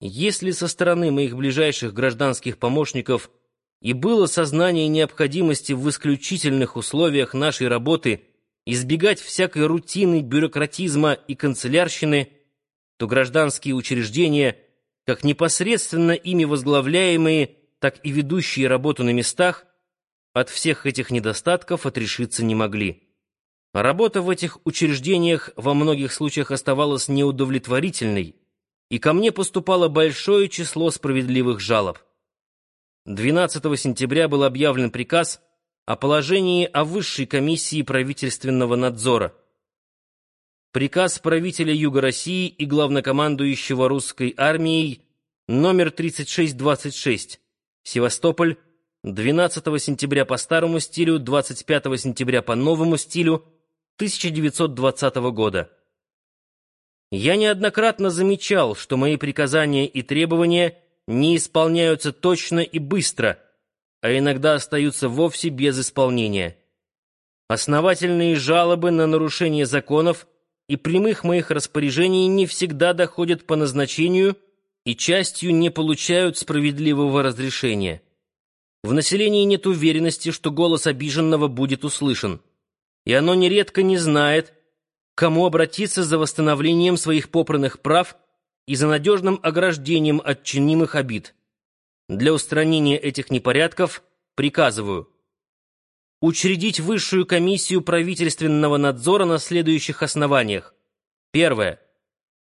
Если со стороны моих ближайших гражданских помощников и было сознание необходимости в исключительных условиях нашей работы избегать всякой рутины, бюрократизма и канцелярщины, то гражданские учреждения, как непосредственно ими возглавляемые, так и ведущие работу на местах, от всех этих недостатков отрешиться не могли. Работа в этих учреждениях во многих случаях оставалась неудовлетворительной, и ко мне поступало большое число справедливых жалоб. 12 сентября был объявлен приказ о положении о высшей комиссии правительственного надзора. Приказ правителя Юга России и главнокомандующего русской армией номер 3626, Севастополь, 12 сентября по старому стилю, 25 сентября по новому стилю 1920 года. Я неоднократно замечал, что мои приказания и требования не исполняются точно и быстро, а иногда остаются вовсе без исполнения. Основательные жалобы на нарушение законов и прямых моих распоряжений не всегда доходят по назначению и частью не получают справедливого разрешения. В населении нет уверенности, что голос обиженного будет услышан, и оно нередко не знает, кому обратиться за восстановлением своих попранных прав и за надежным ограждением от чинимых обид. Для устранения этих непорядков приказываю учредить высшую комиссию правительственного надзора на следующих основаниях. Первое.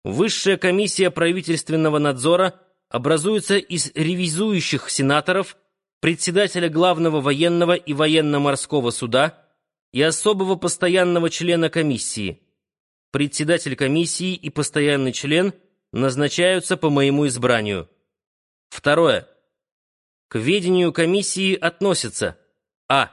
Высшая комиссия правительственного надзора образуется из ревизующих сенаторов, председателя главного военного и военно-морского суда и особого постоянного члена комиссии – председатель комиссии и постоянный член назначаются по моему избранию. Второе. К ведению комиссии относятся а.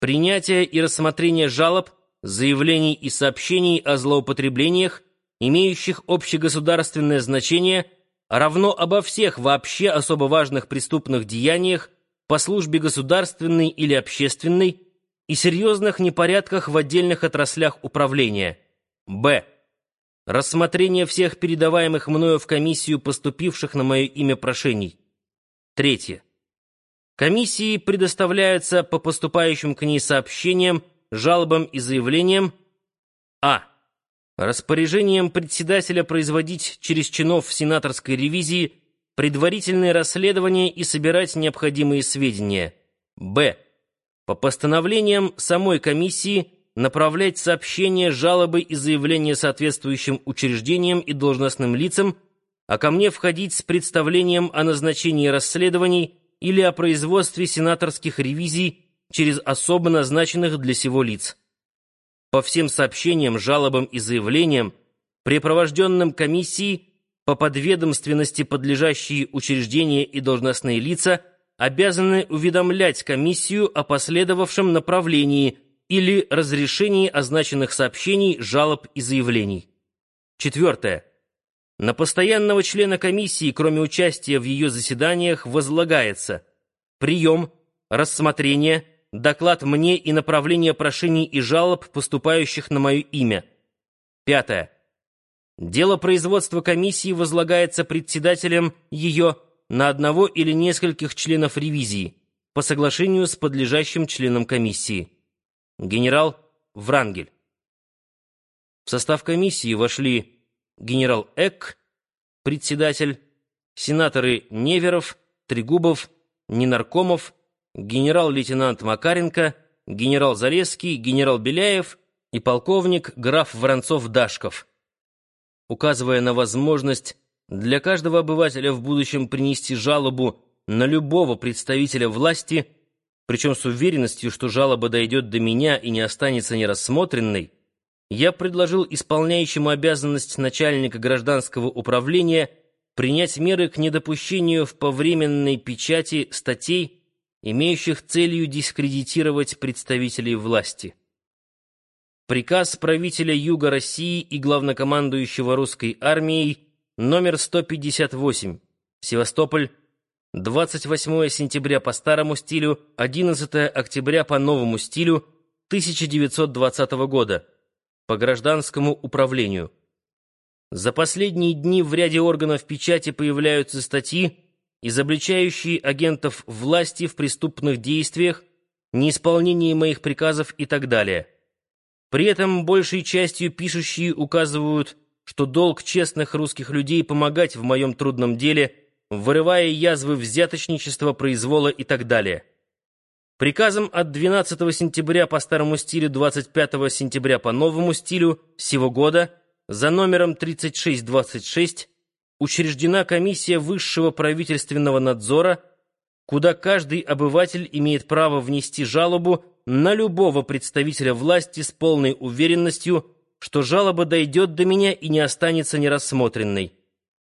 Принятие и рассмотрение жалоб, заявлений и сообщений о злоупотреблениях, имеющих общегосударственное значение, равно обо всех вообще особо важных преступных деяниях по службе государственной или общественной и серьезных непорядках в отдельных отраслях управления – Б. Рассмотрение всех передаваемых мною в комиссию поступивших на мое имя прошений. Третье. Комиссии предоставляются по поступающим к ней сообщениям, жалобам и заявлениям А. Распоряжением председателя производить через чинов сенаторской ревизии предварительные расследования и собирать необходимые сведения. Б. По постановлениям самой комиссии направлять сообщения, жалобы и заявления соответствующим учреждениям и должностным лицам, а ко мне входить с представлением о назначении расследований или о производстве сенаторских ревизий через особо назначенных для сего лиц. По всем сообщениям, жалобам и заявлениям, препровожденным комиссией, по подведомственности подлежащие учреждения и должностные лица обязаны уведомлять комиссию о последовавшем направлении – или разрешении означенных сообщений, жалоб и заявлений. Четвертое. На постоянного члена комиссии, кроме участия в ее заседаниях, возлагается прием, рассмотрение, доклад мне и направление прошений и жалоб, поступающих на мое имя. Пятое. Дело производства комиссии возлагается председателем ее на одного или нескольких членов ревизии по соглашению с подлежащим членом комиссии генерал Врангель. В состав комиссии вошли генерал Эк, председатель, сенаторы Неверов, Трегубов, Ненаркомов, генерал-лейтенант Макаренко, генерал Залесский, генерал Беляев и полковник граф Воронцов-Дашков. Указывая на возможность для каждого обывателя в будущем принести жалобу на любого представителя власти – причем с уверенностью, что жалоба дойдет до меня и не останется нерассмотренной, я предложил исполняющему обязанность начальника гражданского управления принять меры к недопущению в повременной печати статей, имеющих целью дискредитировать представителей власти. Приказ правителя Юга России и главнокомандующего русской армией номер 158, Севастополь, 28 сентября по старому стилю, 11 октября по новому стилю 1920 года по гражданскому управлению. За последние дни в ряде органов печати появляются статьи, изобличающие агентов власти в преступных действиях, неисполнении моих приказов и так далее. При этом большей частью пишущие указывают, что долг честных русских людей помогать в моем трудном деле, вырывая язвы взяточничества, произвола и так далее. Приказом от 12 сентября по старому стилю 25 сентября по новому стилю сего года за номером 3626 учреждена комиссия высшего правительственного надзора, куда каждый обыватель имеет право внести жалобу на любого представителя власти с полной уверенностью, что жалоба дойдет до меня и не останется нерассмотренной.